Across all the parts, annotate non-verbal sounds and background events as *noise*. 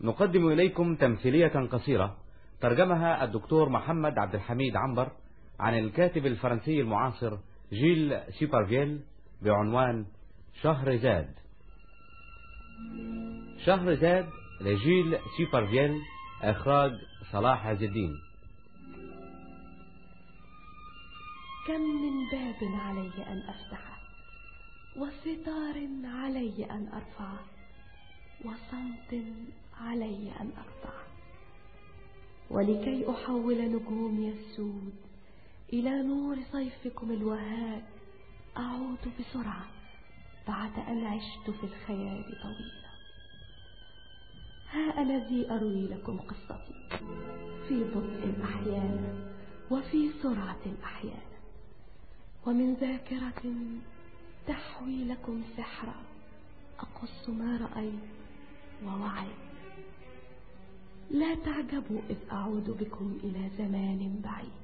نقدم إليكم تمثيلية قصيرة ترجمها الدكتور محمد عبد الحميد عنبر عن الكاتب الفرنسي المعاصر جيل سيبرفيل بعنوان شهر زاد. شهر زاد لجيل سيبرفيل إخراج صلاح عز الدين. كم من باب علي أن أفتحه وستار علي أن أرفعه وصمت علي أن أقطعه ولكي أحول نجومي السود إلى نور صيفكم الوهاء أعود بسرعة بعد أن عشت في الخيال طويلا. ها أنا ذي أروي لكم قصتي. في بطء أحيانا وفي سرعة أحيانا ومن ذاكرة تحوي لكم سحرا أقص ما رأيت ووعيت. لا تعجبوا إذ أعود بكم إلى زمان بعيد.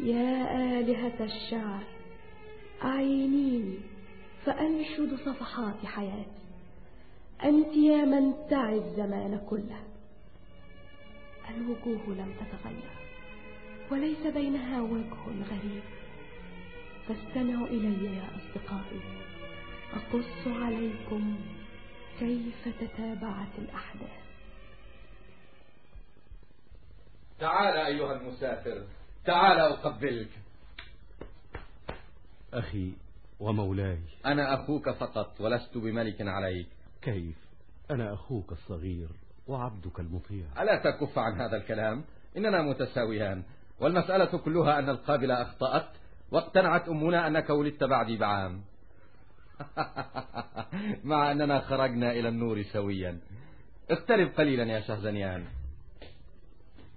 يا آلهة الشعر أعينيني فأنشد صفحات حياتي. أنت يا من تعي الزمان كله. الوجوه لم تتغير وليس بينها وجه غريب. فاستمعوا إلي يا أصدقائي. أقص عليكم كيف تتابعت الأحداث. تعال أيها المسافر تعال أقبلك. أخي ومولاي. أنا أخوك فقط ولست بملك عليك. كيف؟ أنا أخوك الصغير وعبدك المطيع. ألا تكف عن هذا الكلام؟ إننا متساويان. والمسألة كلها أن القابلة أخطأت واقتنعت أمنا أنك ولدت بعدي بعام. *laughs* مع أننا خرجنا إلى النور سويا. اقترب قليلا يا شهزنيان.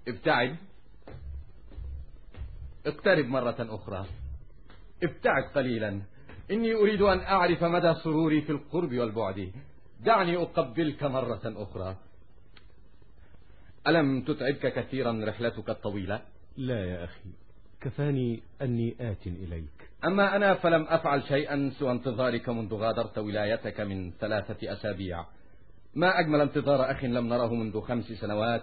ابتعد. اقترب مرة أخرى. ابتعد قليلا. إني أريد أن أعرف مدى سروري في القرب والبعد. دعني أقبلك مرة أخرى. ألم تتعبك كثيرا رحلتك الطويلة؟ لا يا أخي. كفاني أني آت إليك. أما أنا فلم أفعل شيئا سوى انتظارك منذ غادرت ولايتك من ثلاثة أسابيع. ما أجمل انتظار أخ لم نره منذ خمس سنوات.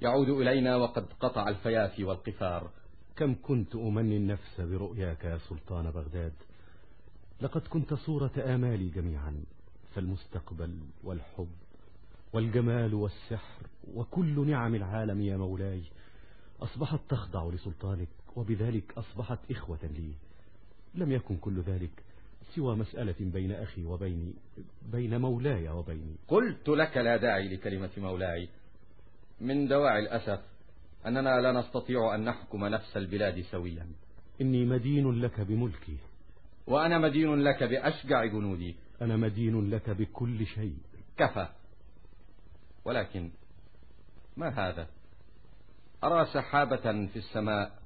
يعود إلينا وقد قطع الفيافي والقفار. كم كنت أمني النفس برؤياك يا سلطان بغداد؟ لقد كنت صورة آمالي جميعا فالمستقبل والحب والجمال والسحر وكل نعم العالم يا مولاي أصبحت تخضع لسلطانك وبذلك أصبحت إخوة لي. لم يكن كل ذلك سوى مسألة بين أخي وبيني بين مولاي وبيني. قلت لك لا داعي لكلمة مولاي. من دواعي الأسف أننا لا نستطيع أن نحكم نفس البلاد سويا. إني مدين لك بملكي. وأنا مدين لك بأشجع جنودي. أنا مدين لك بكل شيء. كفى. ولكن ما هذا؟ أرى سحابة في السماء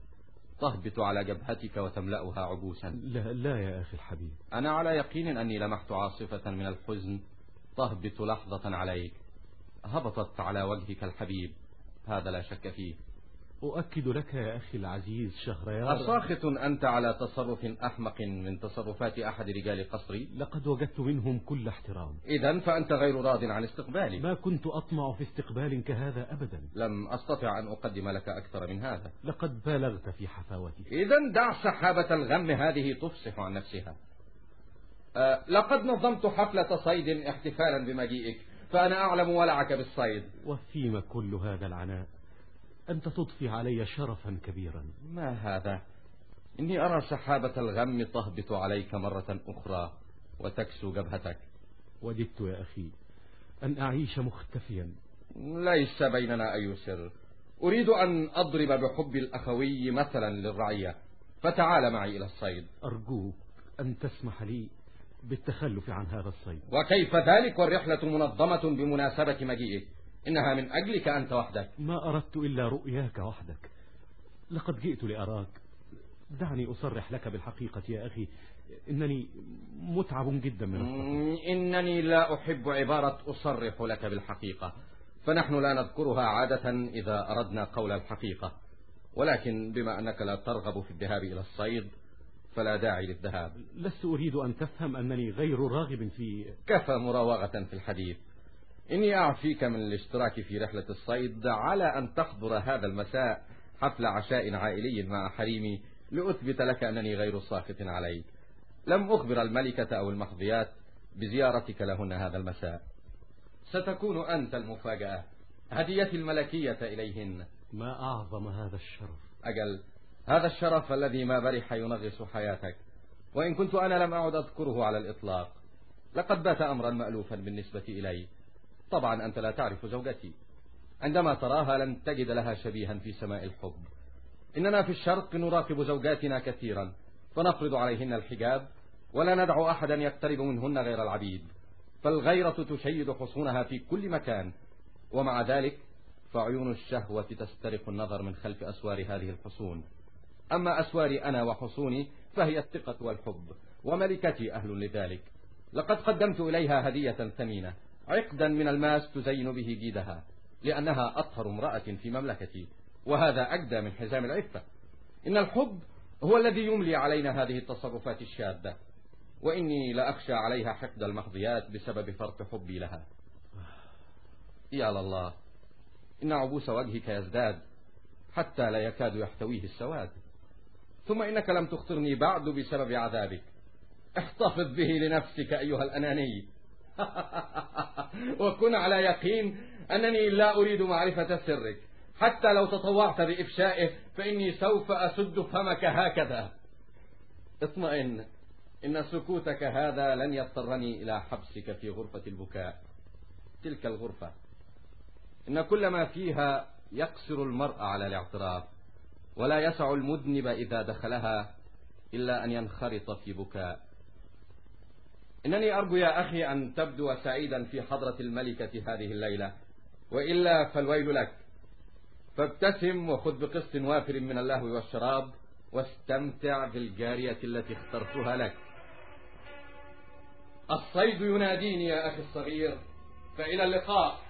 تهبط على جبهتك وتملأها عبوسا. لا, لا يا أخي الحبيب. أنا على يقين أني لمحت عاصفة من الحزن تهبط لحظة عليك. هبطت على وجهك الحبيب. هذا لا شك فيه. أؤكد لك يا أخي العزيز شهريار أساخط أنت على تصرف أحمق من تصرفات أحد رجال قصري؟ لقد وجدت منهم كل احترام. إذا فأنت غير راض عن استقبالي. ما كنت أطمع في استقبال كهذا أبدا. لم أستطع أن أقدم لك أكثر من هذا. لقد بالغت في حفاوتك. إذا دع سحابة الغم هذه تفصح عن نفسها. أه لقد نظمت حفلة صيد احتفالا بمجيئك. فأنا أعلم ولعك بالصيد وفيما كل هذا العناء. أنت تضفي علي شرفا كبيرا. ما هذا؟ إني أرى سحابة الغم تهبط عليك مرة أخرى وتكسو جبهتك. وددت يا أخي أن أعيش مختفيا. ليس بيننا أي سر. أريد أن أضرب بحب الأخوي مثلا للرعية. فتعال معي إلى الصيد. أرجوك أن تسمح لي بالتخلف عن هذا الصيد. وكيف ذلك والرحلة منظمة بمناسبة مجيئك؟ إنها من أجلك أنت وحدك. ما أردت إلا رؤياك وحدك. لقد جئت لأراك. دعني أصرح لك بالحقيقة يا أخي. إنني متعب جدا من السفر إنني لا أحب عبارة أصرح لك بالحقيقة. فنحن لا نذكرها عادة إذا أردنا قول الحقيقة. ولكن بما أنك لا ترغب في الذهاب إلى الصيد فلا داعي للذهاب. لست أريد أن تفهم أنني غير راغب في كفى مراوغة في الحديث. إني أعفيك من الاشتراك في رحلة الصيد على أن تحضر هذا المساء حفل عشاء عائلي مع حريمي لأثبت لك أنني غير ساخط عليك. لم أخبر الملكة أو المحظيات بزيارتك لهن هذا المساء. ستكون أنت المفاجأة. هديتي الملكية إليهن. ما أعظم هذا الشرف. أجل هذا الشرف الذي ما برح ينغص حياتك. وإن كنت أنا لم أعد أذكره على الإطلاق لقد بات أمرا مألوفا بالنسبة إلي. طبعا أنت لا تعرف زوجتي. عندما تراها لن تجد لها شبيها في سماء الحب. إننا في الشرق نراقب زوجاتنا كثيرا فنفرض عليهن الحجاب ولا ندع أحدا يقترب منهن غير العبيد. فالغيرة تشيد حصونها في كل مكان. ومع ذلك فعيون الشهوة تسترق النظر من خلف أسوار هذه الحصون. أما أسواري أنا وحصوني فهي الثقة والحب وملكتي أهل لذلك. لقد قدمت إليها هدية ثمينة. عقدا من الماس تزين به جيدها لأنها أطهر امرأة في مملكتي وهذا أجدى من حزام العفة. إن الحب هو الذي يملي علينا هذه التصرفات الشاذة وإني لأخشى عليها حقد المخضيات بسبب فرط حبي لها. يا الله إن عبوس وجهك يزداد حتى لا يكاد يحتويه السواد. ثم إنك لم تخطرني بعد بسبب عذابك. احتفظ به لنفسك أيها الأناني. *laughs* وكن على يقين أنني لا أريد معرفة سرك. حتى لو تطوعت بإفشائه فإني سوف أسد فمك هكذا. اطمئن إن سكوتك هذا لن يضطرني إلى حبسك في غرفة البكاء. تلك الغرفة. إن كل ما فيها يقصر المرء على الاعتراف. ولا يسع المذنب إذا دخلها إلا أن ينخرط في بكاء. إنني أرجو يا أخي أن تبدو سعيدا في حضرة الملكة هذه الليلة. وإلا فالويل لك. فابتسم وخذ بقسط وافر من اللهو والشراب واستمتع بالجارية التي اخترتها لك. الصيد يناديني يا أخي الصغير. فإلى اللقاء.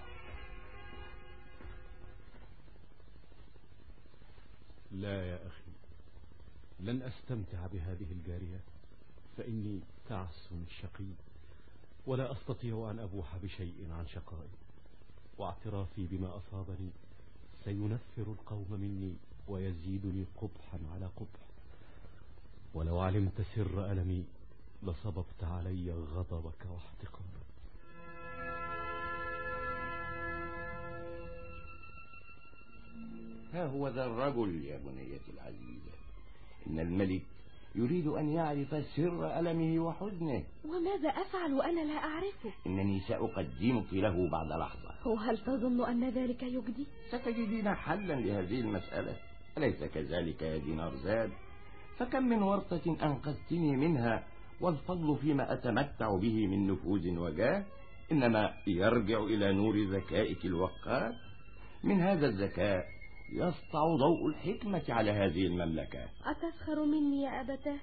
لا يا أخي لن أستمتع بهذه الجارية فإني تعس شقي ولا أستطيع أن أبوح بشيء عن شقائي. واعترافي بما أصابني سينفر القوم مني ويزيدني قبحا على قبح. ولو علمت سر ألمي لصببت علي غضبك واحتقارك ها هو ذا الرجل يا بنيتي العزيزة إن الملك يريد أن يعرف سر ألمه وحزنه. وماذا أفعل وأنا لا أعرفه؟ إنني سأقدمك له بعد لحظة. وهل تظن أن ذلك يجدي؟ ستجدين حلا لهذه المسألة. أليس كذلك يا دينار زاد؟ فكم من ورطة أنقذتني منها والفضل فيما أتمتع به من نفوذ وجاه إنما يرجع إلى نور ذكائك الوقار. من هذا الذكاء يسطع ضوء الحكمة على هذه المملكة. أتسخر مني يا أبتاه؟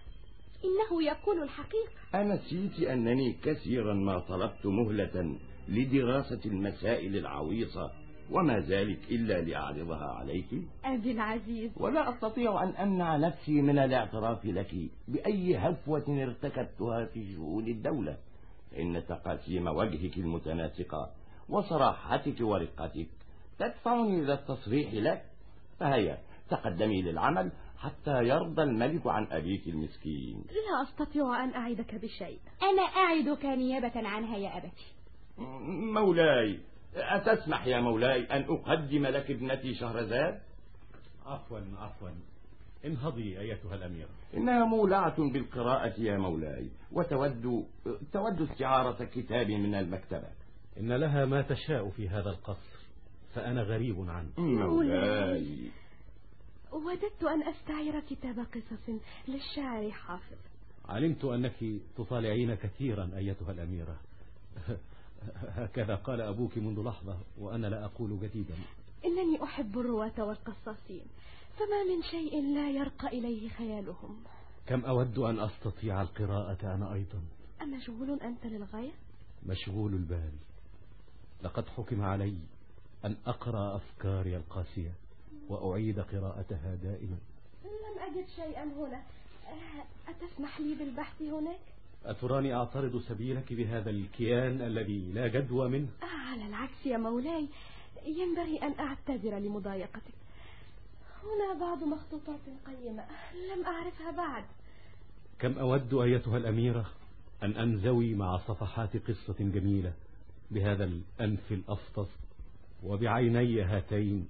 إنه يقول الحقيقة. أنسيت أنني كثيرا ما طلبت مهلة لدراسة المسائل العويصة وما ذلك إلا لأعرضها عليك. أبي العزيز. ولا أستطيع أن أمنع نفسي من الاعتراف لك بأي هفوة ارتكبتها في شؤون الدولة. إن تقاسيم وجهك المتناسقة وصراحتك ورقتك تدفعني إلى التصريح لك. فهيا تقدمي للعمل حتى يرضى الملك عن أبيك المسكين. لا أستطيع أن أعدك بشيء. أنا أعدك نيابة عنها يا أبتي مولاي أتسمح يا مولاي أن أقدم لك ابنتي شهرزاد؟ عفوا عفوا. انهضي أيتها الأميرة. إنها مولعة بالقراءة يا مولاي وتود تود استعارة كتاب من المكتبة. إن لها ما تشاء في هذا القصر. فأنا غريب عنه. مولاي وددت أن أستعير كتاب قصص للشاعر حافظ. علمت أنك تطالعين كثيرا أيتها الأميرة. *laughs* هكذا قال أبوك منذ لحظة وأنا لا أقول جديدا. إنني أحب الرواة والقصاصين فما من شيء لا يرقى إليه خيالهم. كم أود أن أستطيع القراءة أنا أيضا؟ أمشغول أنت للغاية؟ مشغول البال. لقد حكم علي. أن أقرأ أفكاري القاسية وأعيد قراءتها دائما لم أجد شيئا هنا أتسمح لي بالبحث هناك؟ أتراني أعترض سبيلك بهذا الكيان الذي لا جدوى منه؟ آه على العكس يا مولاي ينبغي أن أعتذر لمضايقتك هنا بعض مخطوطات قيمة لم أعرفها بعد كم أود أيتها الأميرة أن أنزوي مع صفحات قصة جميلة بهذا الأنف الأفطس وبعيني هاتين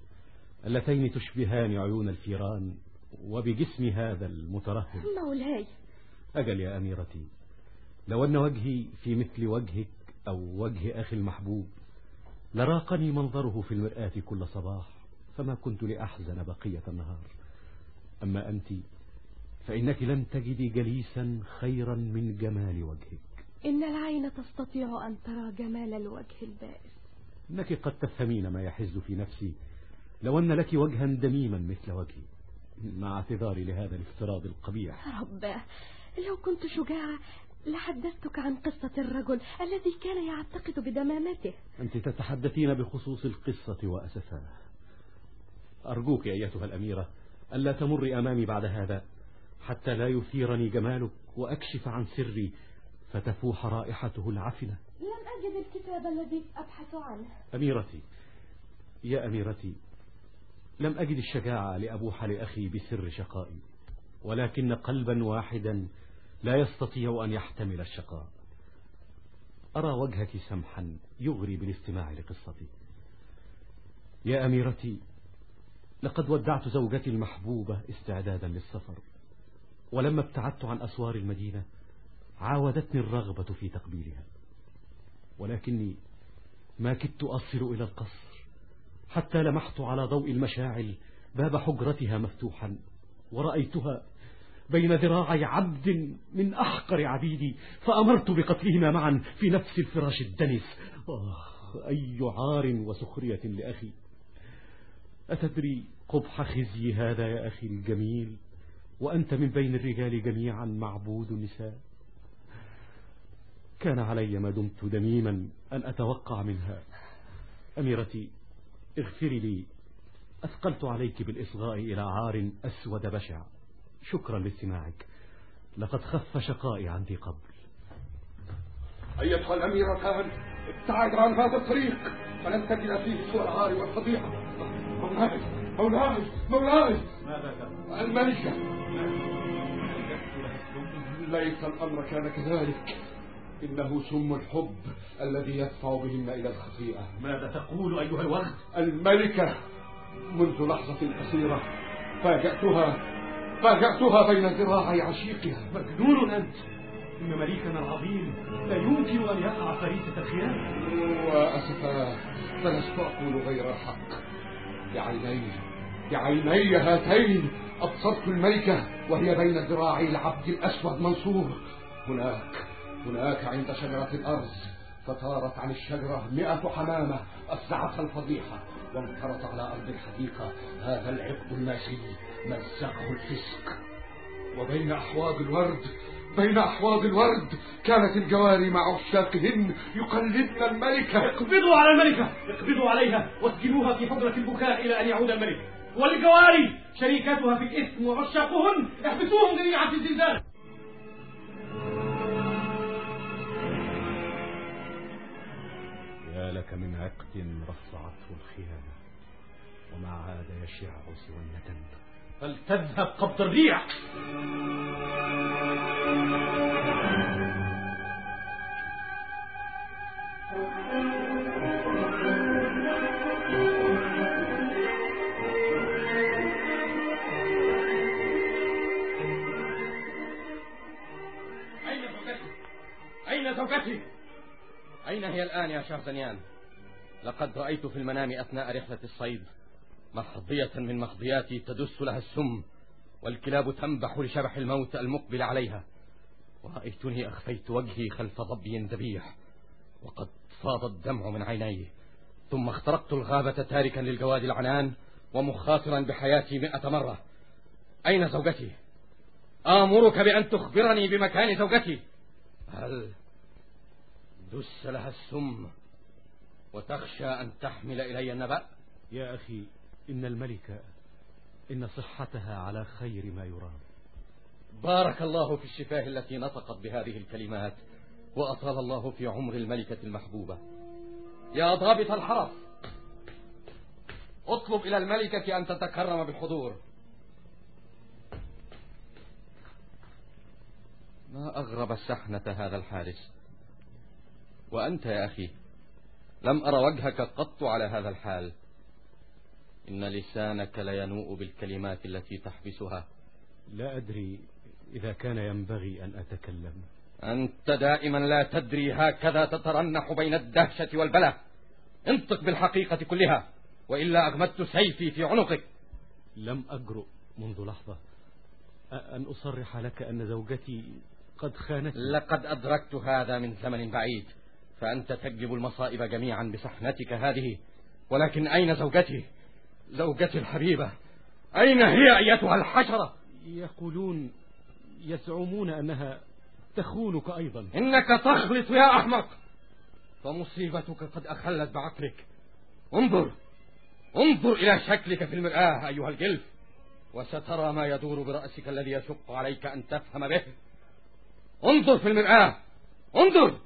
اللتين تشبهان عيون الفيران وبجسم هذا المترهب. مولاي أجل يا أميرتي لو أن وجهي في مثل وجهك أو وجه أخي المحبوب لراقني منظره في المرآة كل صباح فما كنت لأحزن بقية النهار. أما أنت فإنك لن تجدي جليسا خيرا من جمال وجهك. إن العين تستطيع أن ترى جمال الوجه البائس. إنك قد تفهمين ما يحز في نفسي لو أن لك وجها دميما مثل وجهي مع اعتذاري لهذا الافتراض القبيح. رب لو كنت شجاعة لحدثتك عن قصة الرجل الذي كان يعتقد بدمامته. أنت تتحدثين بخصوص القصة وأسفها أرجوك أيتها الأميرة ألا تمر أمامي بعد هذا حتى لا يثيرني جمالك وأكشف عن سري فتفوح رائحته العفنة. لم أجد الكتاب الذي أبحث عنه. أميرتي يا أميرتي لم أجد الشجاعة لأبوح لأخي بسر شقائي ولكن قلبا واحدا لا يستطيع أن يحتمل الشقاء. أرى وجهك سمحا يغري بالاستماع لقصتي. يا أميرتي لقد ودعت زوجتي المحبوبة استعدادا للسفر ولما ابتعدت عن أسوار المدينة عاودتني الرغبة في تقبيلها. ولكني ما كدت أصل إلى القصر حتى لمحت على ضوء المشاعل باب حجرتها مفتوحا ورأيتها بين ذراعي عبد من أحقر عبيدي فأمرت بقتلهما معا في نفس الفراش الدنس. آه أي عار وسخرية لأخي؟ أتدري قبح خزي هذا يا أخي الجميل؟ وأنت من بين الرجال جميعا معبود النساء كان علي ما دمت دميما أن أتوقع منها. أميرتي اغفري لي. أثقلت عليك بالإصغاء إلى عار أسود بشع. شكرا لاستماعك. لقد خف شقائي عندي قبل. أيتها الأميرتان ابتعد عن هذا الطريق. فلن تجد فيه سوى العار والفضيحة. مولاي مولاي مولاي. ماذا تفعل؟ الملكة ليس الأمر كان كذلك. إنه سم الحب الذي يدفع بهن إلى الخطيئة. ماذا تقول أيها الوغد الملكة منذ لحظة قصيرة فاجأتها فاجأتها بين ذراعي عشيقها. مجنون أنت. إن مليكنا العظيم لا يمكن أن يقع فريسة الخيانة. وأسفا فلست أقول غير الحق بعيني بعيني هاتين أبصرت الملكة وهي بين ذراعي العبد الأسود منصور. هناك هناك عند شجرة الأرز فطارت عن الشجرة مئة حمامة أفزعتها الفضيحة وانقرض على أرض الحديقة هذا العقد الماشي مزقه الفسق. وبين أحواض الورد بين أحواض الورد كانت الجواري مع عشاقهن يقلدن الملكة اقبضوا على الملكة اقبضوا عليها واسجنوها في حجرة البكاء إلى أن يعود الملك. والجواري شريكاتها في الإثم وعشاقهن احبسوهم جميعا في الزنزانة يا لك من عقد رفعته الخيانة وما عاد يشع سوى الندم فلتذهب قبض الريح أين زوجتي؟ أين هي الآن يا شهرزنيان؟ لقد رأيت في المنام أثناء رحلة الصيد. محضية من محضياتي تدس لها السم والكلاب تنبح لشبح الموت المقبل عليها. ورأيتني أخفيت وجهي خلف ضبي ذبيح وقد فاض الدمع من عيني ثم اخترقت الغابة تاركا للجواد العنان ومخاطرا بحياتي مئة مرة. أين زوجتي؟ آمرك بأن تخبرني بمكان زوجتي. هل دس لها السم وتخشى أن تحمل إلي النبأ؟ يا أخي إن الملكة إن صحتها على خير ما يرام. بارك الله في الشفاه التي نطقت بهذه الكلمات وأطال الله في عمر الملكة المحبوبة. يا ضابط الحرس اطلب إلى الملكة أن تتكرم بالحضور. ما أغرب سحنة هذا الحارس؟ وأنت يا أخي لم أر وجهك قط على هذا الحال. إن لسانك لينوء بالكلمات التي تحبسها. لا أدري إذا كان ينبغي أن أتكلم. أنت دائما لا تدري هكذا تترنح بين الدهشة والبلى انطق بالحقيقة كلها وإلا أغمدت سيفي في عنقك. لم أجرؤ منذ لحظة. أن أصرح لك أن زوجتي قد خانتني. لقد أدركت هذا من زمن بعيد. فأنت تجلب المصائب جميعا بسحنتك هذه ولكن أين زوجتي زوجتي الحبيبة. أين هي أيتها الحشرة؟ يقولون يزعمون أنها تخونك أيضا. إنك تخلط يا أحمق. فمصيبتك قد أخلت بعقلك. انظر انظر إلى شكلك في المرآة أيها الجلف. وسترى ما يدور برأسك الذي يشق عليك أن تفهم به. انظر في المرآة. انظر.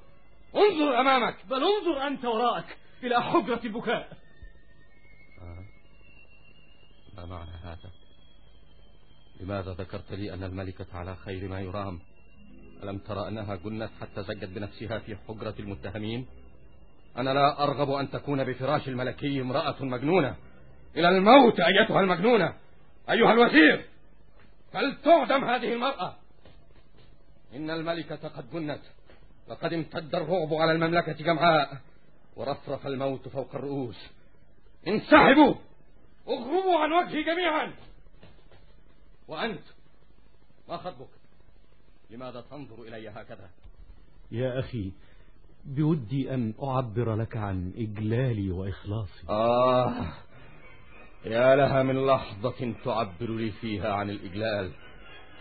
انظر أمامك بل انظر أنت وراءك إلى حجرة البكاء. آه. ما معنى هذا؟ لماذا ذكرت لي أن الملكة على خير ما يرام ألم ترى أنها جنت حتى زجت بنفسها في حجرة المتهمين؟ أنا لا أرغب أن تكون بفراش الملكي امرأة مجنونة. إلى الموت أيتها المجنونة. أيها الوزير فلتعدم هذه المرأة؟ إن الملكة قد جنت. لقد امتد الرعب على المملكة جمعاء ورفرف الموت فوق الرؤوس. انسحبوا! اغربوا عن وجهي جميعا! وأنت ما خطبك؟ لماذا تنظر إلي هكذا؟ يا أخي بودي أن أعبر لك عن إجلالي وإخلاصي. آه يا لها من لحظة تعبر لي فيها عن الإجلال.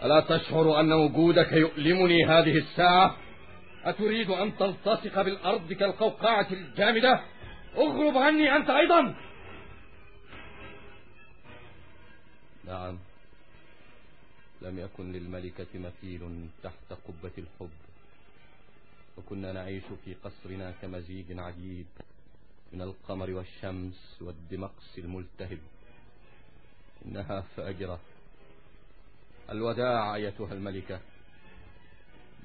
ألا تشعر أن وجودك يؤلمني هذه الساعة؟ أتريد أن تلتصق بالأرض كالقوقعة الجامدة؟ اغرب عني أنت أيضا! نعم. لم يكن للملكة مثيل تحت قبة الحب. وكنا نعيش في قصرنا كمزيج عجيب من القمر والشمس والدمقس الملتهب. إنها فاجرة. الوداع أيتها الملكة.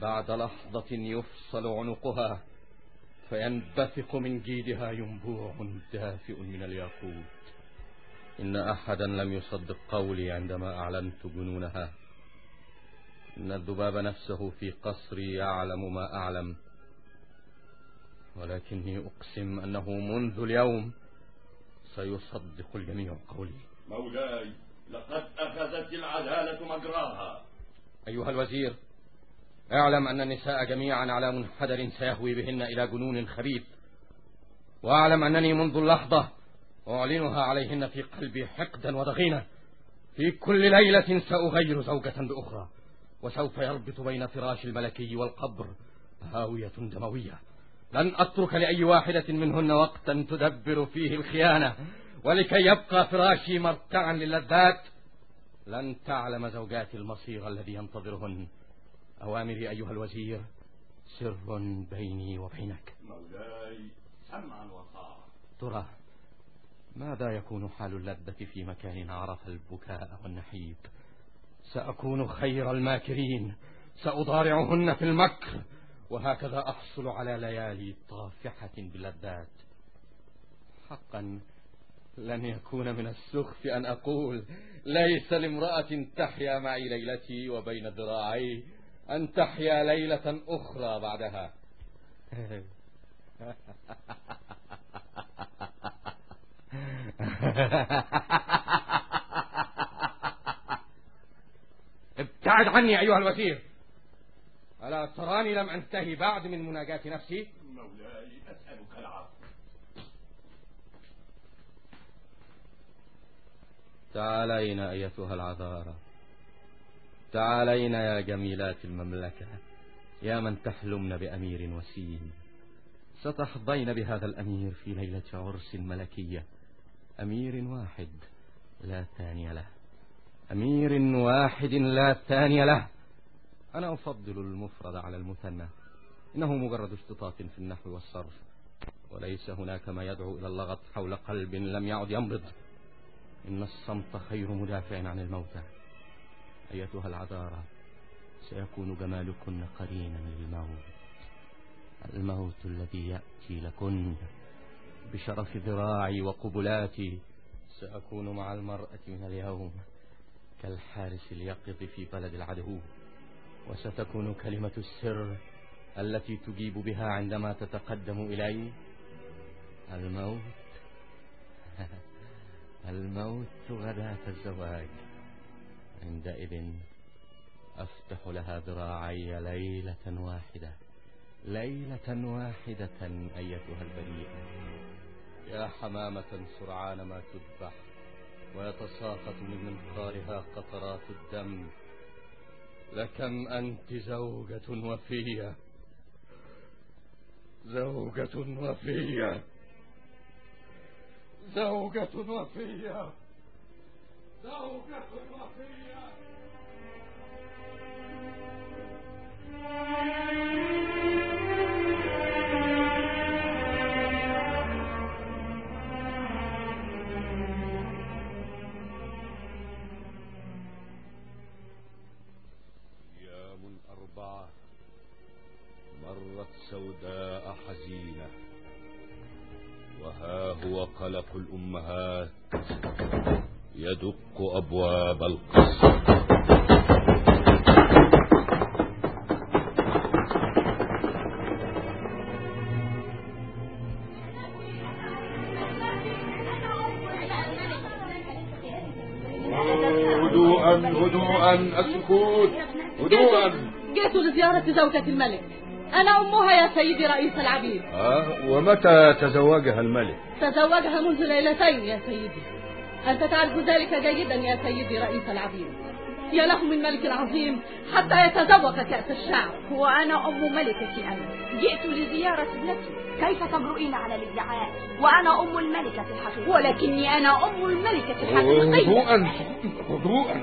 بعد لحظة يفصل عنقها فينبثق من جيدها ينبوع دافئ من الياقوت. إن أحدا لم يصدق قولي عندما أعلنت جنونها. إن الذباب نفسه في قصري يعلم ما أعلم. ولكني أقسم أنه منذ اليوم سيصدق الجميع قولي. مولاي لقد أخذت العدالة مجراها. أيها الوزير اعلم أن النساء جميعا على منحدر سيهوي بهن إلى جنون خبيث. واعلم أنني منذ اللحظة أعلنها عليهن في قلبي حقدا وضغينة في كل ليلة سأغير زوجة بأخرى وسوف يربط بين فراش الملكي والقبر هاوية دموية. لن أترك لأي واحدة منهن وقتا تدبر فيه الخيانة ولكي يبقى فراشي مرتعا للذات. لن تعلم زوجاتي المصير الذي ينتظرهن. أوامري أيها الوزير سر بيني وبينك. مولاي سمعا وطاعة. ترى ماذا يكون حال اللذة في مكان عرف البكاء والنحيب؟ سأكون خير الماكرين سأضارعهن في المكر وهكذا أحصل على ليالي طافحة بلذات. حقا لن يكون من السخف أن أقول ليس لامرأة تحيا معي ليلتي وبين ذراعي أن تحيا ليلة أخرى بعدها. *laughs* ابتعد عني أيها الوزير. ألا تراني لم أنتهي بعد من مناجاة نفسي؟ مولاي أسألك العفو. تعالين أيتها العذارى. تعالين يا جميلات المملكة يا من تحلمن بأمير وسيم. ستحظين بهذا الأمير في ليلة عرس ملكية. أمير واحد لا ثاني له. أمير واحد لا ثاني له. أنا أفضل المفرد على المثنى. إنه مجرد اشتطاط في النحو والصرف. وليس هناك ما يدعو إلى اللغط حول قلب لم يعد ينبض إن الصمت خير مدافع عن الموتى. أيتها العذارى سيكون جمالكن قرينا للموت. الموت الذي يأتي لكن بشرف ذراعي وقبلاتي سأكون مع المرأة من اليوم كالحارس اليقظ في بلد العدو. وستكون كلمة السر التي تجيب بها عندما تتقدم إلي. الموت *laughs* الموت غداة الزواج. عندئذ أفتح لها ذراعي ليلة واحدة ليلة واحدة أيتها البريئة. يا حمامة سرعان ما تذبح ويتساقط من منقارها قطرات الدم. لكم أنت زوجة وفية. زوجة وفية. زوجة وفية. زوجة أبواب القصر. هدوءا هدوءا السكوت هدوءا. جئت لزيارة زوجة الملك. أنا أمها يا سيدي رئيس العبيد. آه ومتى تزوجها الملك؟ تزوجها منذ ليلتين يا سيدي. أنت تعرف ذلك جيدا يا سيدي رئيس العبيد يا له من ملك عظيم حتى يتذوق كأس الشعب وأنا أم ملكة أنا. جئت لزيارة ابنتي. كيف تجرؤين على الادعاء؟ وأنا أم الملكة الحقيقية. ولكني أنا أم الملكة الحقيقية. هدوءا هدوءا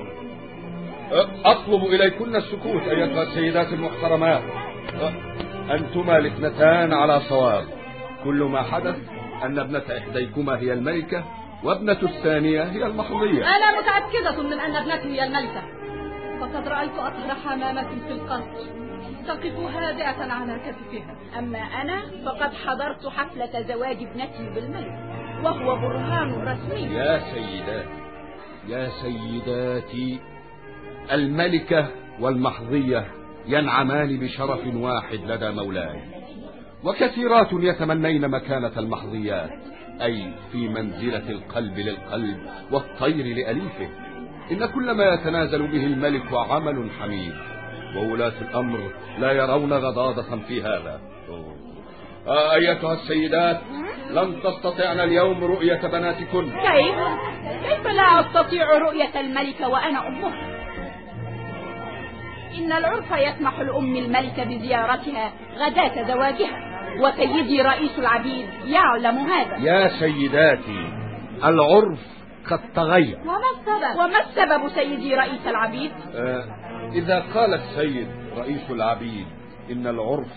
أطلب إليكن السكوت أيتها السيدات المحترمات. أنتما الاثنتان على صواب. كل ما حدث أن ابنة إحديكما هي الملكة وابنة الثانية هي المحظية أنا متأكدة من أن ابنتي هي الملكة. فقد رأيت أطهر حمامة في القصر تقف هادئة على كتفها. أما أنا فقد حضرت حفلة زواج ابنتي بالملك وهو برهان رسمي. يا سيدات يا سيداتي الملكة والمحظية ينعمان بشرف واحد لدى مولاي وكثيرات يتمنين مكانة المحظيات. أي في منزلة القلب للقلب والطير لأليفه. إن كل ما يتنازل به الملك عمل حميد. وولاة الأمر لا يرون غضاضة في هذا. أيتها السيدات لن تستطعن اليوم رؤية بناتكن. كيف؟ كيف لا أستطيع رؤية الملكة وأنا أمها؟ إن العرف يسمح لأم الملكة بزيارتها غداة زواجها. وسيدي رئيس العبيد يعلم هذا. يا سيداتي العرف قد تغير. وما السبب؟ وما السبب سيدي رئيس العبيد؟ آه إذا قال السيد رئيس العبيد إن العرف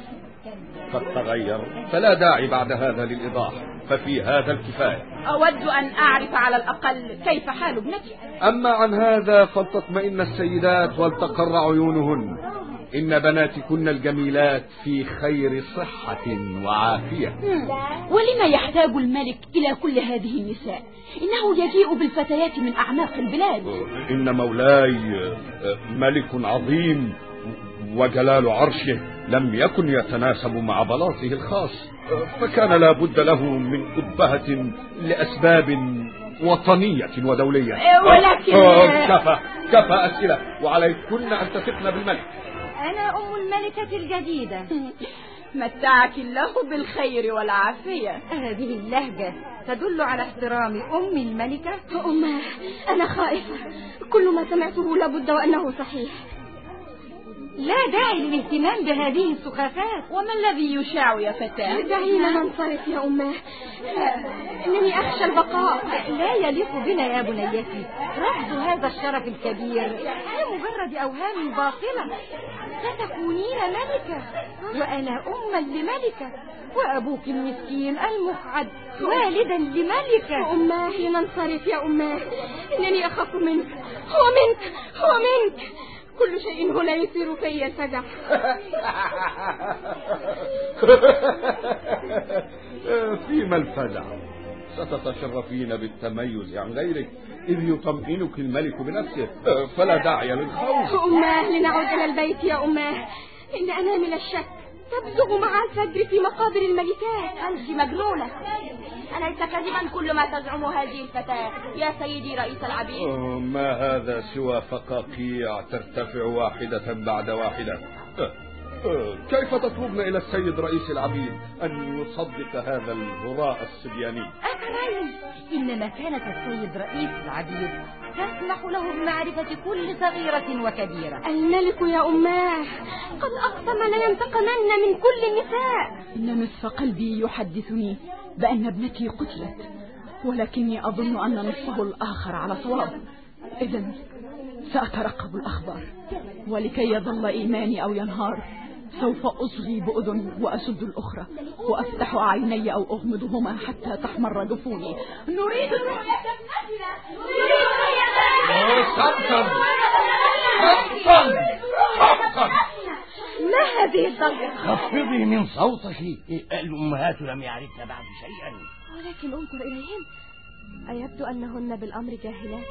قد تغير فلا داعي بعد هذا للإيضاح ففي هذا الكفاية. أود أن أعرف على الأقل كيف حال ابنتي. أما عن هذا فلتطمئن السيدات ولتقر عيونهن. إن بناتكن الجميلات في خير صحة وعافية. ولما يحتاج الملك إلى كل هذه النساء؟ إنه يجيء بالفتيات من أعماق البلاد. إن مولاي ملك عظيم وجلال عرشه لم يكن يتناسب مع بلاطه الخاص فكان لا بد له من أبهة لأسباب وطنية ودولية. ولكن كفى كفى أسئلة وعليكن أن تثقن بالملك. أنا أم الملكة الجديدة. *laughs* متعك الله بالخير والعافية. هذه اللهجة تدل على احترام أم الملكة. أمه أنا خائفة. كل ما سمعته لابد وأنه صحيح. لا داعي للاهتمام بهذه السخافات. وما الذي يشاع يا فتاة؟ دعينا ننصرف يا أمة. إنني أخشى البقاء. لا يليق بنا يا بنيتي رفض هذا الشرف الكبير. لمجرد أوهام باطلة. ستكونين ملكة. وأنا أما لملكة. وأبوك المسكين المقعد والدا لملكة. أماه لننصرف يا أماه إنني أخاف منك. هو منك. هو منك. كل شيء هنا يثير في الفزع *laughs* فيما الفزع ستتشرفين بالتميز عن غيرك إذ يطمئنك الملك بنفسه فلا داعي للخوف. أماه لنعود إلى البيت يا أماه. إن أنامل الشك. تبزغ مع الفجر في مقابر الملكات. أنت مجنونة أليس كذبا كل ما تزعم هذه الفتاة؟ يا سيدي رئيس العبيد. ما هذا سوى فقاقيع ترتفع واحدة بعد واحدة؟ كيف تطلبن إلى السيد رئيس العبيد أن يصدق هذا الهراء الصبياني؟ أكرم إن مكانة السيد رئيس العبيد تسمح له بمعرفة كل صغيرة وكبيرة. الملك يا أماه قد أقسم لينتقمن من كل النساء إن نصف قلبي يحدثني بأن ابنتي قتلت ولكني أظن أن نصفه الآخر على صواب. إذا سأترقب الأخبار ولكي يظل إيماني أو ينهار. سوف أصغي بأذن وأسد الأخرى وأفتح عيني أو أغمضهما حتى تحمر جفوني نريد رؤية ابنتنا سبقا سبقا سبقا ما هذه الضجة؟ خفضي من صوتك. الأمهات لم يعرفن بعد شيئا. ولكن انظر إليهن. أيبدو أنهن بالأمر جاهلات.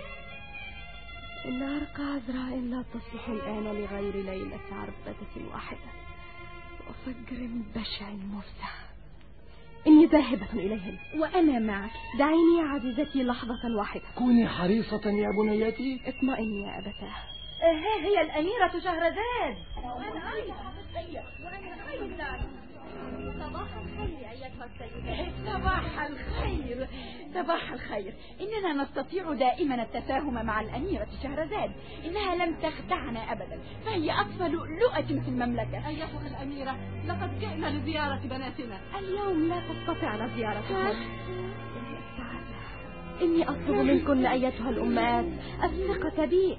إن عرق عذراء لا تصلح الآن لغير ليلة عربدة واحدة. وفجر بشع مفزع إني ذاهبة إليهن وأنا معك. دعيني يا عزيزتي لحظة واحدة. كوني حريصة يا بنيتي. اطمئني يا أبتاه. ها هي الأميرة شهرزاد. صباح الخير أيتها صباح الخير صباح الخير. إننا نستطيع دائما التفاهم مع الأميرة شهرزاد إنها لم تخدعنا أبدا فهي أطفى لؤلؤة في المملكة. أيتها الأميرة لقد جئنا لزيارة بناتنا. اليوم لا تستطعن زيارتها إني أطلب منكن أيتها الأمهات. الثقة بي.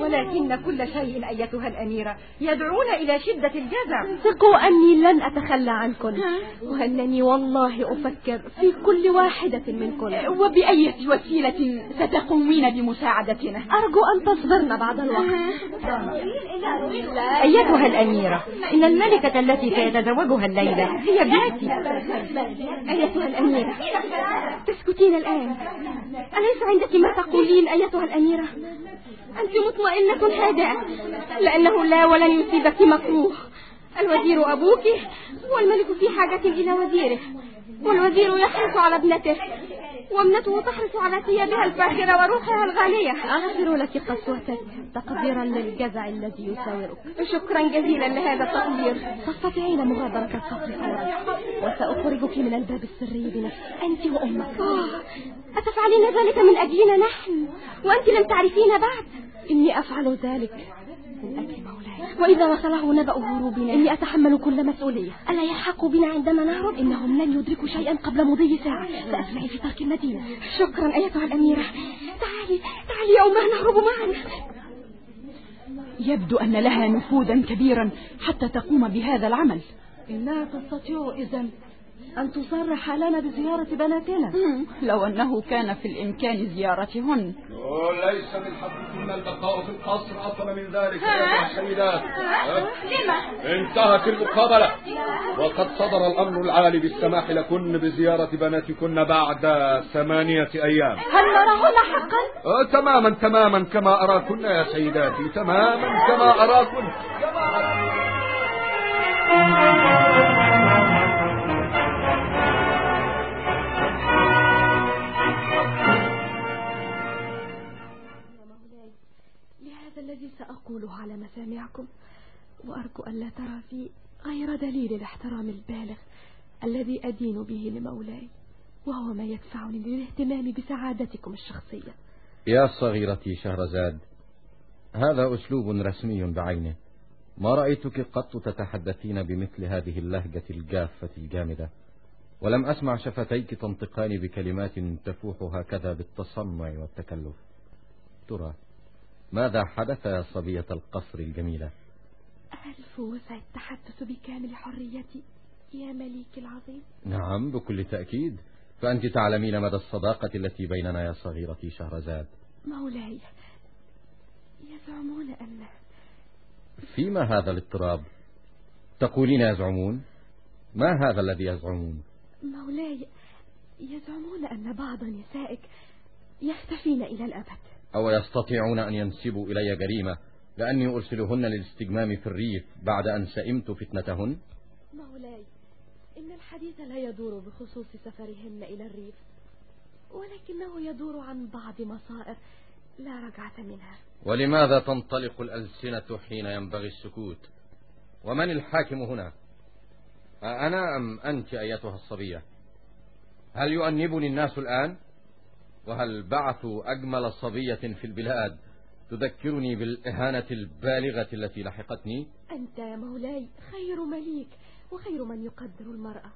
ولكن كل شيء أيتها الأميرة. يدعون إلى شدة الجزع. ثقوا أني لن أتخلى عنكن. وأنني والله أفكر في كل واحدة منكن. وبأية وسيلة ستقومين بمساعدتنا؟ أرجو أن تصبرن بعض الوقت. أيتها الأميرة. إن الملكة التي سيتزوجها الليلة هي ابنتي أيتها الأميرة. تسكتين الآن. أليس عندك ما تقولين أيتها الأميرة؟ أنت مطمئنة هادئة لأنه لا ولن يصيبك مكروه. الوزير أبوك والملك في حاجة إلى وزيره والوزير يحرص على ابنته. وابنته تحرص على ثيابها الفاخرة وروحها الغالية. أغفر لك قسوتك تقديرا للجزع الذي يساورك شكرا جزيلا لهذا التقدير. تستطيعين مغادرة القصر فورا. وسأخرجك من الباب السري بنفسي أنت وأمك. آه أتفعلين ذلك من أجلنا نحن؟ وأنت لم تعرفين بعد. إني أفعل ذلك. من أجل وإذا وصله نبأ هروبنا إني أتحمل كل مسؤولية. ألا يلحقوا بنا عندما نهرب إنهم لن يدركوا شيئا قبل مضي ساعة. سأسمعي في ترك المدينة. شكرا أيتها الأميرة. تعالي تعالي يا أمه نهرب معا يبدو أن لها نفوذا كبيرا حتى تقوم بهذا العمل. إنها تستطيع إذا أن تصرح لنا بزيارة بناتنا. لو أنه كان في الإمكان زيارتهن. ليس من حقكن البقاء في القصر أطول من ذلك يا السيدات لما؟ انتهت المقابلة. وقد صدر الأمر العالي بالسماح لكن بزيارة بناتكن بعد ثمانية أيام. هل نراهن حقا؟ آه تماما تماما كما أراكن يا سيداتي تماما كما أراكن كما أراكن. الذي سأقوله على مسامعكم وأرجو ألا ترى في غير دليل الاحترام البالغ الذي أدين به لمولاي وهو ما يدفعني للاهتمام بسعادتكم الشخصية. يا صغيرتي شهرزاد هذا أسلوب رسمي بعينه. ما رأيتك قط تتحدثين بمثل هذه اللهجة الجافة الجامدة ولم أسمع شفتيك تنطقان بكلمات تفوح هكذا بالتصنع والتكلف. ترى ماذا حدث يا صبية القصر الجميلة ألف وسع التحدث بكامل حريتي يا مليك العظيم. نعم بكل تأكيد. فأنت تعلمين مدى الصداقة التي بيننا يا صغيرتي شهرزاد. مولاي يزعمون أن فيما هذا الاضطراب؟ تقولين يزعمون؟ ما هذا الذي يزعمون؟ مولاي يزعمون أن بعض نسائك يختفين إلى الأبد. أو يستطيعون أن ينسبوا إلي جريمة؟ لأني أرسلهن للاستجمام في الريف بعد أن سئمت فتنتهن؟ مولاي إن الحديث لا يدور بخصوص سفرهن إلى الريف ولكنه يدور عن بعض مصائر لا رجعة منها. ولماذا تنطلق الألسنة حين ينبغي السكوت؟ ومن الحاكم هنا؟ أنا أم أنت أيتها الصبية؟ هل يؤنبني الناس الآن؟ وهل بعثوا أجمل صبية في البلاد تذكرني بالإهانة البالغة التي لحقتني؟ أنت يا مولاي خير مليك وخير من يقدر المرأة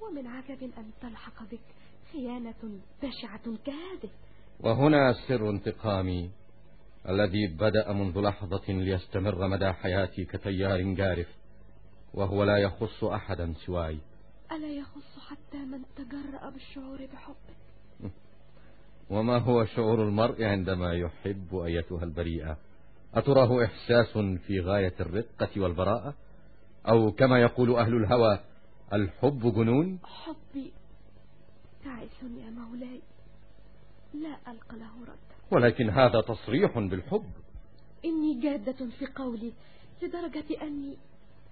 ومن عجب أن تلحق بك خيانة بشعة كهذه وهنا سر انتقامي الذي بدأ منذ لحظة ليستمر مدى حياتي كتيار جارف وهو لا يخص أحدا سواي. ألا يخص حتى من تجرأ بالشعور بحبك؟ وما هو شعور المرء عندما يحب أيتها البريئة؟ أتراه إحساس في غاية الرقة والبراءة؟ أو كما يقول أهل الهوى الحب جنون؟ حبي تعس يا مولاي. لا ألقى له رد. ولكن هذا تصريح بالحب. إني جادة في قولي لدرجة أني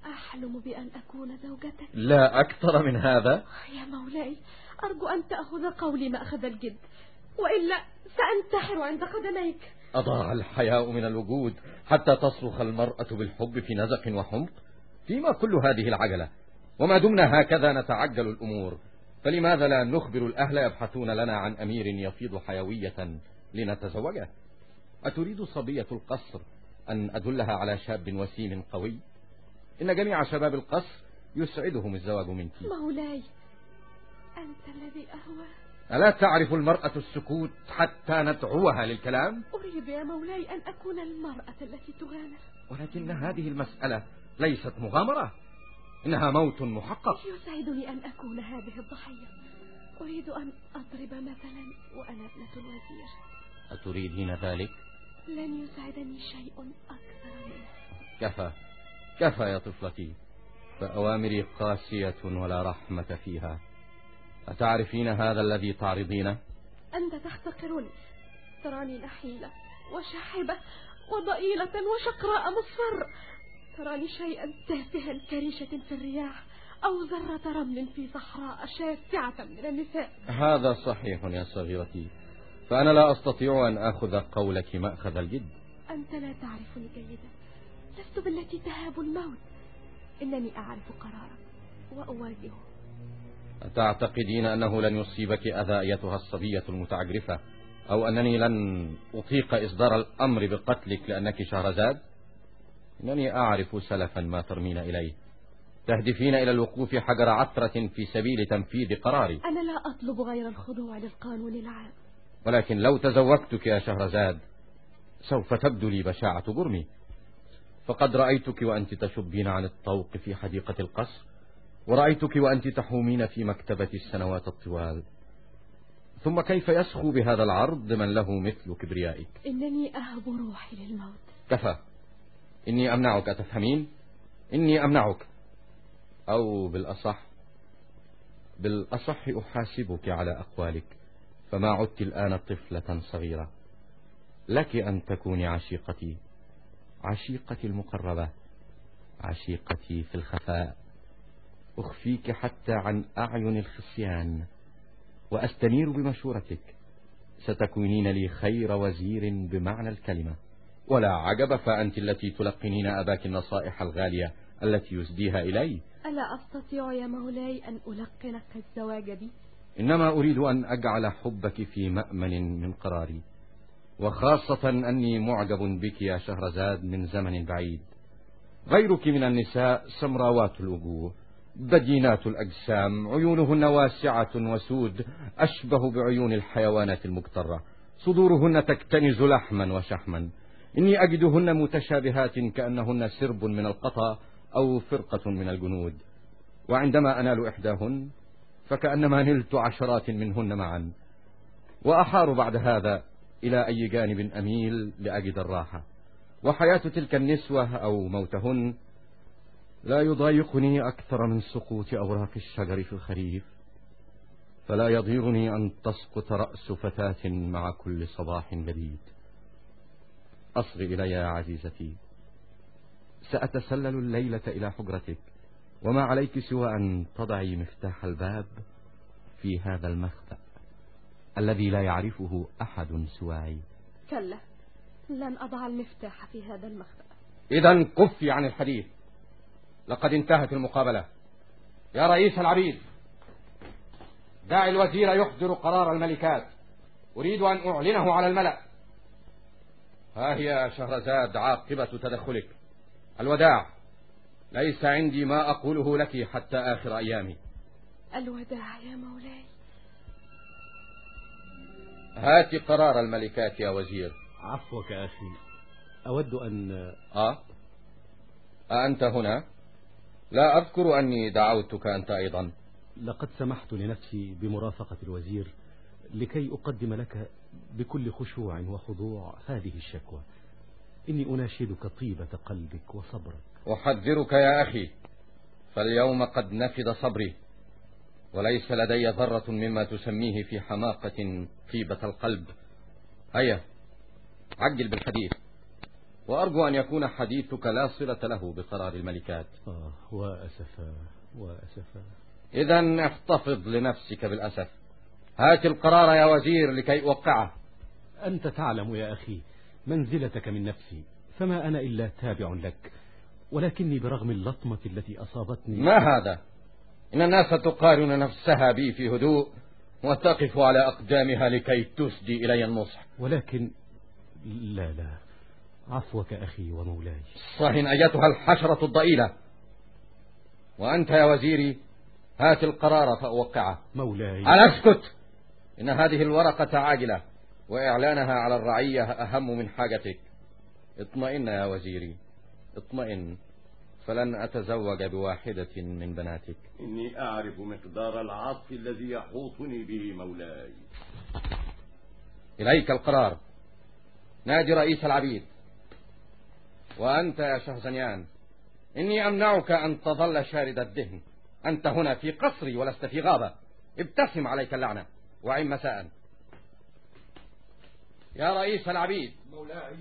أحلم بأن أكون زوجتك. لا أكثر من هذا. يا مولاي أرجو أن تأخذ قولي مأخذ الجد. وإلا سأنتحر عند قدميك. أضاع الحياء من الوجود حتى تصرخ المرأة بالحب في نزق وحمق؟ فيما كل هذه العجلة؟ وما دمنا هكذا نتعجل الأمور. فلماذا لا نخبر الأهل يبحثون لنا عن أمير يفيض حيوية لنتزوجه؟ أتريد صبية القصر أن أدلها على شاب وسيم قوي؟ إن جميع شباب القصر يسعدهم الزواج منك. مولاي أنت الذي أهوى. ألا تعرف المرأة السكوت حتى ندعوها للكلام؟ أريد يا مولاي أن أكون المرأة التي تغامر. ولكن هذه المسألة ليست مغامرة. إنها موت محقق. يسعدني أن أكون هذه الضحية. أريد أن أضرب مثلا وأنا ابنة الوزير. أتريدين ذلك؟ لن يسعدني شيء أكثر منه. كفى. كفى يا طفلتي. فأوامري قاسية ولا رحمة فيها. أتعرفين هذا الذي تعرضينه أنت تحتقرني تراني نحيلة وشاحبة وضئيلة وشقراء مصفر. تراني شيئا تافها كريشة في الرياح أو ذرة رمل في صحراء شاسعة من النساء. هذا صحيح يا صغيرتي فأنا لا أستطيع أن أخذ قولك مأخذ الجد. أنت لا تعرفني جيدا. لست بالتي تهاب الموت. إنني أعرف قرارك وأواجهه. أتعتقدين أنه لن يصيبك أذى أيتها الصبية المتعجرفة؟ أو أنني لن أطيق إصدار الأمر بقتلك لأنك شهرزاد؟ إنني أعرف سلفا ما ترمين إليه. تهدفين إلى الوقوف حجر عثرة في سبيل تنفيذ قراري. أنا لا أطلب غير الخضوع للقانون العام. ولكن لو تزوجتك يا شهرزاد سوف تبدو لي بشاعة جرمي فقد رأيتك وأنت تشبين عن الطوق في حديقة القصر. ورأيتك وأنت تحومين في مكتبة السنوات الطوال. ثم كيف يسخو بهذا العرض من له مثل كبريائك إنني أهب روحي للموت. كفى. إني أمنعك تفهمين إني أمنعك. أو بالأصح بالأصح أحاسبك على أقوالك. فما عدت الآن طفلة صغيرة. لك أن تكوني عشيقتي. عشيقتي المقربة. عشيقتي في الخفاء. أخفيك حتى عن أعين الخصيان وأستنير بمشورتك. ستكونين لي خير وزير بمعنى الكلمة. ولا عجب فأنت التي تلقنين أباك النصائح الغالية التي يسديها إلي. ألا أستطيع يا مولاي أن ألقنك الزواج بي؟ إنما أريد أن أجعل حبك في مأمن من قراري. وخاصة أني معجب بك يا شهرزاد من زمن بعيد. غيرك من النساء سمراوات الوجوه. بدينات الأجسام عيونهن واسعة وسود أشبه بعيون الحيوانات المكترة. صدورهن تكتنز لحما وشحما. إني أجدهن متشابهات كأنهن سرب من القطا أو فرقة من الجنود. وعندما أنال إحداهن فكأنما نلت عشرات منهن معا. وأحار بعد هذا إلى أي جانب أميل لأجد الراحة. وحياة تلك النسوة أو موتهن لا يضايقني أكثر من سقوط أوراق الشجر في الخريف فلا يضيرني أن تسقط رأس فتاة مع كل صباح جديد. أصغي إلي يا عزيزتي سأتسلل الليلة إلى حجرتك وما عليك سوى أن تضعي مفتاح الباب في هذا المخبأ الذي لا يعرفه أحد سواي. كلا لن أضع المفتاح في هذا المخبأ إذا كفي عن الحديث. لقد انتهت المقابلة. يا رئيس العبيد دع الوزير يحضر قرار الملكات. أريد أن أعلنه على الملأ. ها هي يا شهرزاد عاقبة تدخلك. الوداع ليس عندي ما أقوله لك حتى آخر أيامي. الوداع يا مولاي. هات قرار الملكات يا وزير. عفوك أخي أود أن آه؟ أأنت هنا؟ لا أذكر أني دعوتك أنت أيضا. لقد سمحت لنفسي بمرافقة الوزير لكي أقدم لك بكل خشوع وخضوع هذه الشكوى. إني أناشدك طيبة قلبك وصبرك. أحذرك يا أخي فاليوم قد نفد صبري وليس لدي ذرة مما تسميه في حماقة طيبة القلب. هيا عجل بالحديث. وأرجو أن يكون حديثك لا صلة له بقرار الملكات. آه وأسفا وأسفا إذا احتفظ لنفسك بالأسف. هات القرار يا وزير لكي أوقعه. أنت تعلم يا أخي منزلتك من نفسي فما أنا إلا تابع لك. ولكني برغم اللطمة التي أصابتني ما هذا؟ إن الناس تقارن نفسها بي في هدوء وتقف على أقدامها لكي تسدي إلي النصح. ولكن لا لا. عفوك أخي ومولاي. صهن أيتها الحشرة الضئيلة. وأنت يا وزيري هات القرار فأوقعه. مولاي. أنا أسكت؟ إن هذه الورقة عاجلة وإعلانها على الرعية أهم من حاجتك. اطمئن يا وزيري اطمئن فلن أتزوج بواحدة من بناتك. إني أعرف مقدار العطف الذي يحوطني به مولاي. إليك القرار. نادي رئيس العبيد. وأنت يا شهزنيان إني أمنعك أن تظل شارد الدهن. أنت هنا في قصري ولست في غابة. ابتسم عليك اللعنة وعم مساء. يا رئيس العبيد مولاي.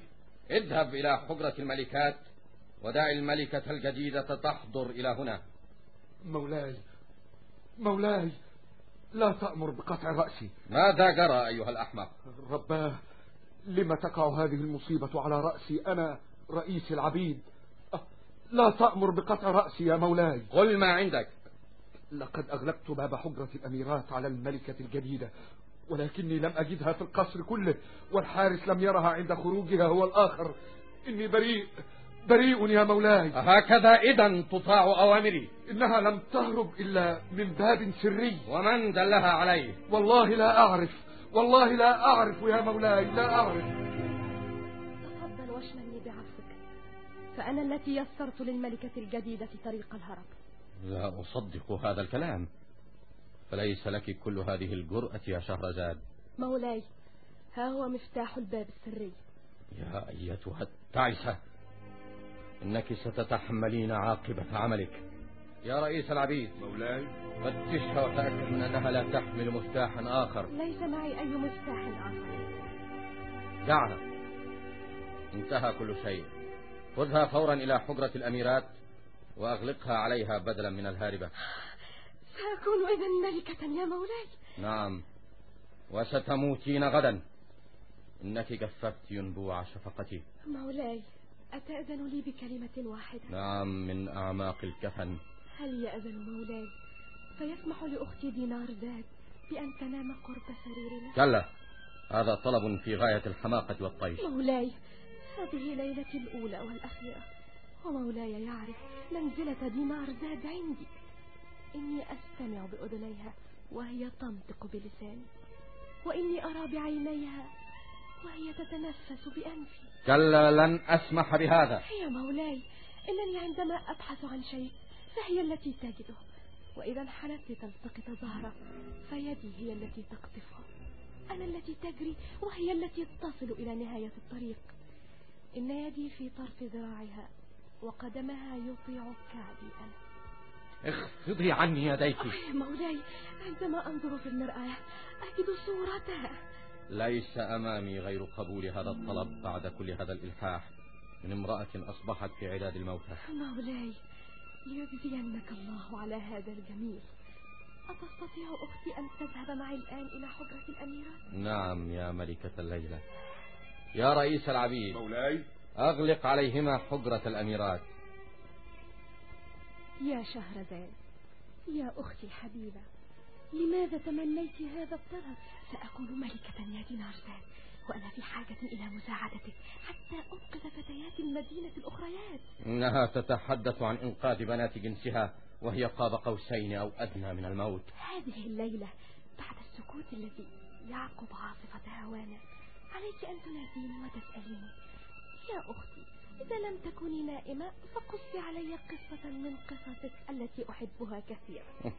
اذهب إلى حجرة الملكات ودع الملكة الجديدة تحضر إلى هنا. مولاي مولاي لا تأمر بقطع رأسي. ماذا جرى أيها الأحمق؟ رباه لم تقع هذه المصيبة على رأسي أنا رئيس العبيد. أه، لا تأمر بقطع رأسي يا مولاي. قل ما عندك. لقد أغلقت باب حجرة الأميرات على الملكة الجديدة ولكني لم أجدها في القصر كله والحارس لم يرها عند خروجها هو الآخر. إني بريء بريء يا مولاي. هكذا إذا تطاع أوامري. إنها لم تهرب إلا من باب سري. ومن دلها عليه؟ والله لا أعرف والله لا أعرف يا مولاي لا أعرف. فأنا التي يسرت للملكة الجديدة طريق الهرب. لا أصدق هذا الكلام. فليس لك كل هذه الجرأة يا شهرزاد. مولاي ها هو مفتاح الباب السري. يا أيتها التعسة. إنك ستتحملين عاقبة عملك. يا رئيس العبيد. مولاي. فتشها وتأكد من أنها لا تحمل مفتاحا آخر. ليس معي أي مفتاح آخر. دعها انتهى كل شيء. خذها فورا إلى حجرة الأميرات وأغلقها عليها بدلا من الهاربة. سأكون إذا ملكة يا مولاي. نعم. وستموتين غدا. إنك جففت ينبوع شفقتي. مولاي أتأذن لي بكلمة واحدة؟ نعم من أعماق الكفن. هل يأذن مولاي؟ فيسمح لأختي دينار زاد بأن تنام قرب سريرنا؟ كلا هذا طلب في غاية الحماقة والطيش مولاي هذه ليلتي الأولى والأخيرة. ومولاي يعرف منزلة دينار زاد عندي. إني أستمع بأذنيها وهي تنطق بلساني. وإني أرى بعينيها وهي تتنفس بأنفي. كلا لن أسمح بهذا. يا مولاي إنني عندما أبحث عن شيء فهي التي تجده. وإذا انحنت لتلتقط زهرة فيدي هي التي تقطفها أنا التي تجري وهي التي تصل إلى نهاية الطريق. إن يدي في طرف ذراعها وقدمها يطيع كعبي أنا اخفضي عني يديك. مولاي عندما أنظر في المرآة أجد صورتها. ليس أمامي غير قبول هذا الطلب بعد كل هذا الإلحاح. من امرأة أصبحت في عداد الموتى. مولاي ليجزينك الله على هذا الجميل. أتستطيع أختي أن تذهب معي الآن إلى حجرة الأميرات؟ نعم يا ملكة الليلة. يا رئيس العبيد مولاي. أغلق عليهما حجرة الأميرات. يا شهرزاد يا أختي الحبيبة لماذا تمنيت هذا الطلب سأكون ملكة يا دينارزاد وأنا في حاجة إلى مساعدتك حتى أنقذ فتيات المدينة الأخريات. إنها تتحدث عن إنقاذ بنات جنسها وهي قاب قوسين أو أدنى من الموت. هذه الليلة بعد السكوت الذي يعقب عاصفة هوانا عليك أن تناديني وتسأليني. يا أختي إذا لم تكوني نائمة فقصي علي قصة من قصصك التي أحبها كثيرا. *laughs*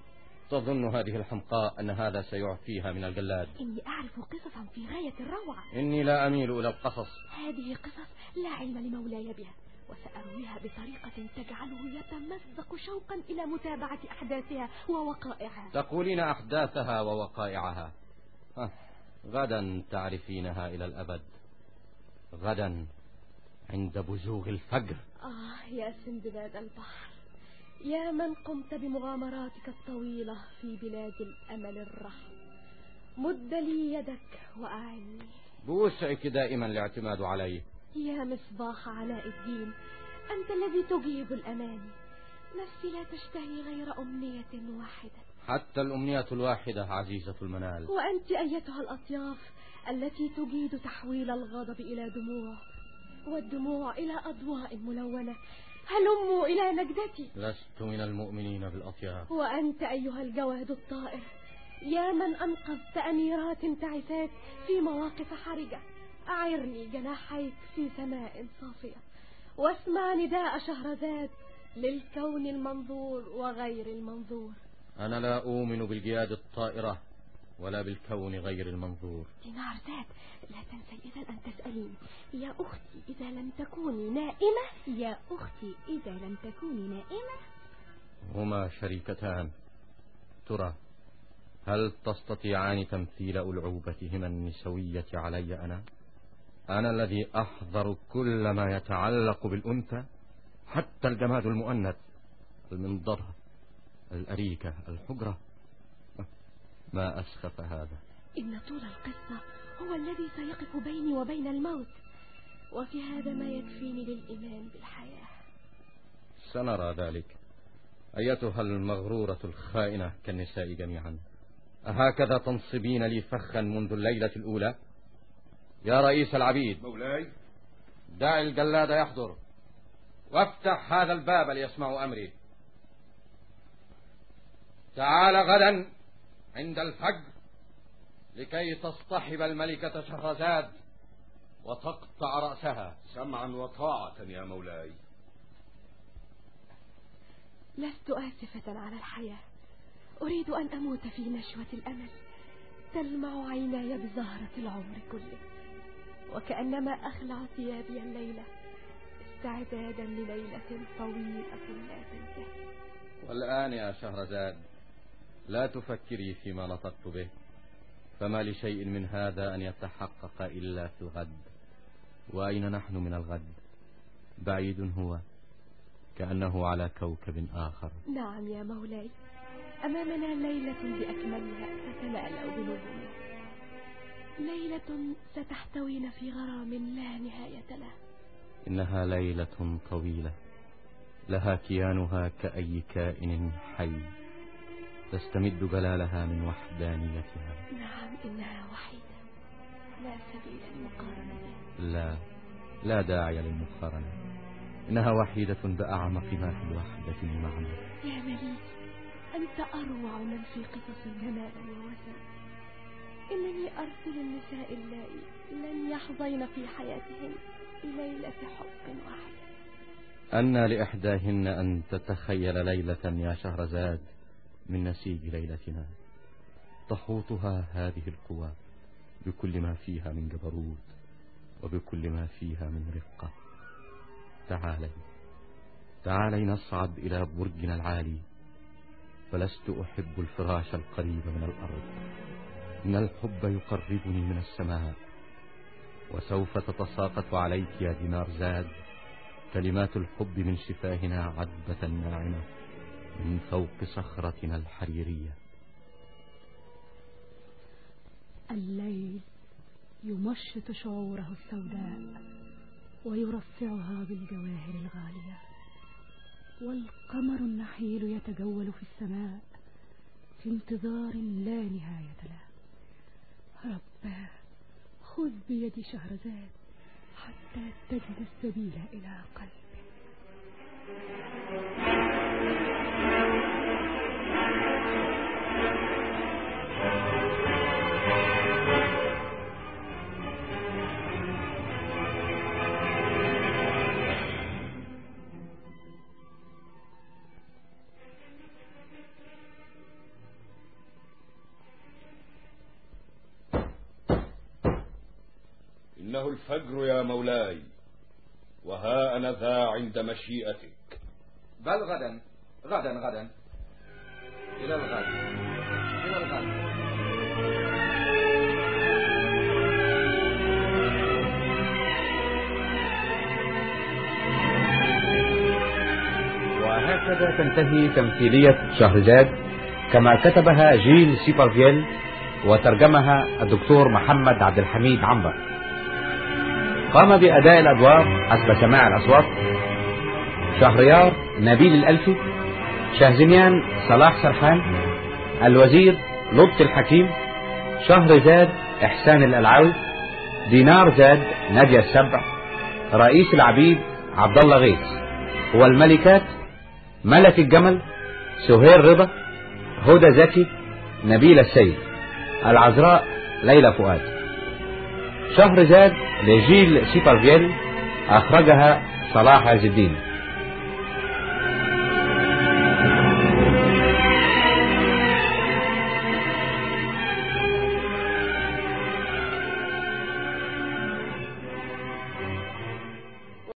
تظن هذه الحمقاء أن هذا سيعفيها من الجلاد. إني أعرف قصصا في غاية الروعة. إني لا أميل إلى القصص. هذه قصص لا علم لمولاي بها وسأرويها بطريقة تجعله يتمزق شوقا إلى متابعة أحداثها ووقائعها. تقولين أحداثها ووقائعها. آه، غدا تعرفينها إلى الأبد. غدا عند بزوغ الفجر. آه يا سندباد البحر. يا من قمت بمغامراتك الطويلة في بلاد الأمل الرحم مد لي يدك وأعني. بوسعك دائما الاعتماد عليه يا مصباح علاء الدين أنت الذي تجيب الأماني. نفسي لا تشتهي غير أمنية واحدة. حتى الأمنية الواحدة عزيزة المنال. وأنت أيتها الأطياف التي تجيد تحويل الغضب إلى دموع والدموع إلى أضواء ملونة. هلموا إلى نجدتي. لست من المؤمنين بالأطياف. وأنت أيها الجواد الطائر يا من أنقذت أميرات تعسات في مواقف حرجة. أعرني جناحيك في سماء صافية واسمع نداء شهرزاد للكون المنظور وغير المنظور. أنا لا أؤمن بالجياد الطائرة ولا بالكون غير المنظور. دينار زاد لا تنسي إذا أن تسأليني. يا أختي إذا لم تكوني نائمة يا أختي إذا لم تكوني نائمة. هما شريكتان. ترى هل تستطيعان تمثيل ألعوبتهما النسوية علي أنا؟ أنا الذي أحضر كل ما يتعلق بالأنثى حتى الجماد المؤنث المنظرة. الأريكة الحجرة. ما أسخف هذا؟ إن طول القصة هو الذي سيقف بيني وبين الموت. وفي هذا ما يكفيني للإيمان بالحياة. سنرى ذلك. أيتها المغرورة الخائنة كالنساء جميعا. أهكذا تنصبين لي فخا منذ الليلة الأولى؟ يا رئيس العبيد. مولاي. دع الجلاد يحضر. وافتح هذا الباب ليسمعوا أمري. تعال غدا عند الفجر لكي تصطحب الملكة شهرزاد وتقطع رأسها. سمعا وطاعة يا مولاي. لست آسفة على الحياة. أريد أن أموت في نشوة الأمل. تلمع عيناي بزهرة العمر كله. وكأنما أخلع ثيابي الليلة استعدادا لليلة طويلة لا تنتهي. والآن يا شهرزاد لا تفكري فيما نطقت به فما لشيء من هذا أن يتحقق إلا في الغد وأين نحن من الغد؟ بعيد هو كأنه على كوكب آخر. نعم يا مولاي أمامنا ليلة بأكملها تتلألأ بنجومها ليلة ستحتوينا في غرام لا نهاية له. إنها ليلة طويلة لها كيانها كأي كائن حي. تستمد جلالها من وحدانيتها. نعم إنها وحيدة. لا سبيل للمقارنة. بها لا لا داعي للمقارنة. إنها وحيدة بأعمق ما في الوحدة من معنى يا مليك أنت أروع من في قصص جمالا ووسن إنني أرسل النساء اللائي لن يحظين في حياتهن ليلة حب واحدة. أن لإحداهن أن تتخيل ليلة يا شهرزاد. من نسيج ليلتنا. تحوطها هذه القوى بكل ما فيها من جبروت وبكل ما فيها من رقة. تعالي تعالي نصعد إلى برجنا العالي. فلست أحب الفراش القريب من الأرض. إن الحب يقربني من السماء. وسوف تتساقط عليك يا دينار زاد. كلمات الحب من شفاهنا عذبة ناعمة. من فوق صخرتنا الحريرية. الليل يمشط شعوره السوداء ويرفعها بالجواهر الغالية والقمر النحيل يتجول في السماء في انتظار لا نهاية له. رباه خذ بيد شهرزاد حتى تجد السبيل إلى قلبه إنه الفجر يا مولاي وها أنا ذا عند مشيئتك. بل غدا غدا غدا. إلى الغد إلى الغد. وهكذا تنتهي تمثيلية شهرزاد كما كتبها جول سوبرفيل وترجمها الدكتور محمد عبد الحميد عنبر. قام بأداء الأدوار حسب سماع الأصوات. شهريار نبيل الألفي شهزميان صلاح سرحان الوزير لطفي الحكيم شهرزاد إحسان الألعاوي دينار زاد نادية السبع رئيس العبيد عبد الله غيث والملكات ملك الجمل سهير رضا هدى زكي نبيل السيد العذراء ليلى فؤاد. شهرزاد لجيل سيبرفيل أخرجها صلاح عز الدين.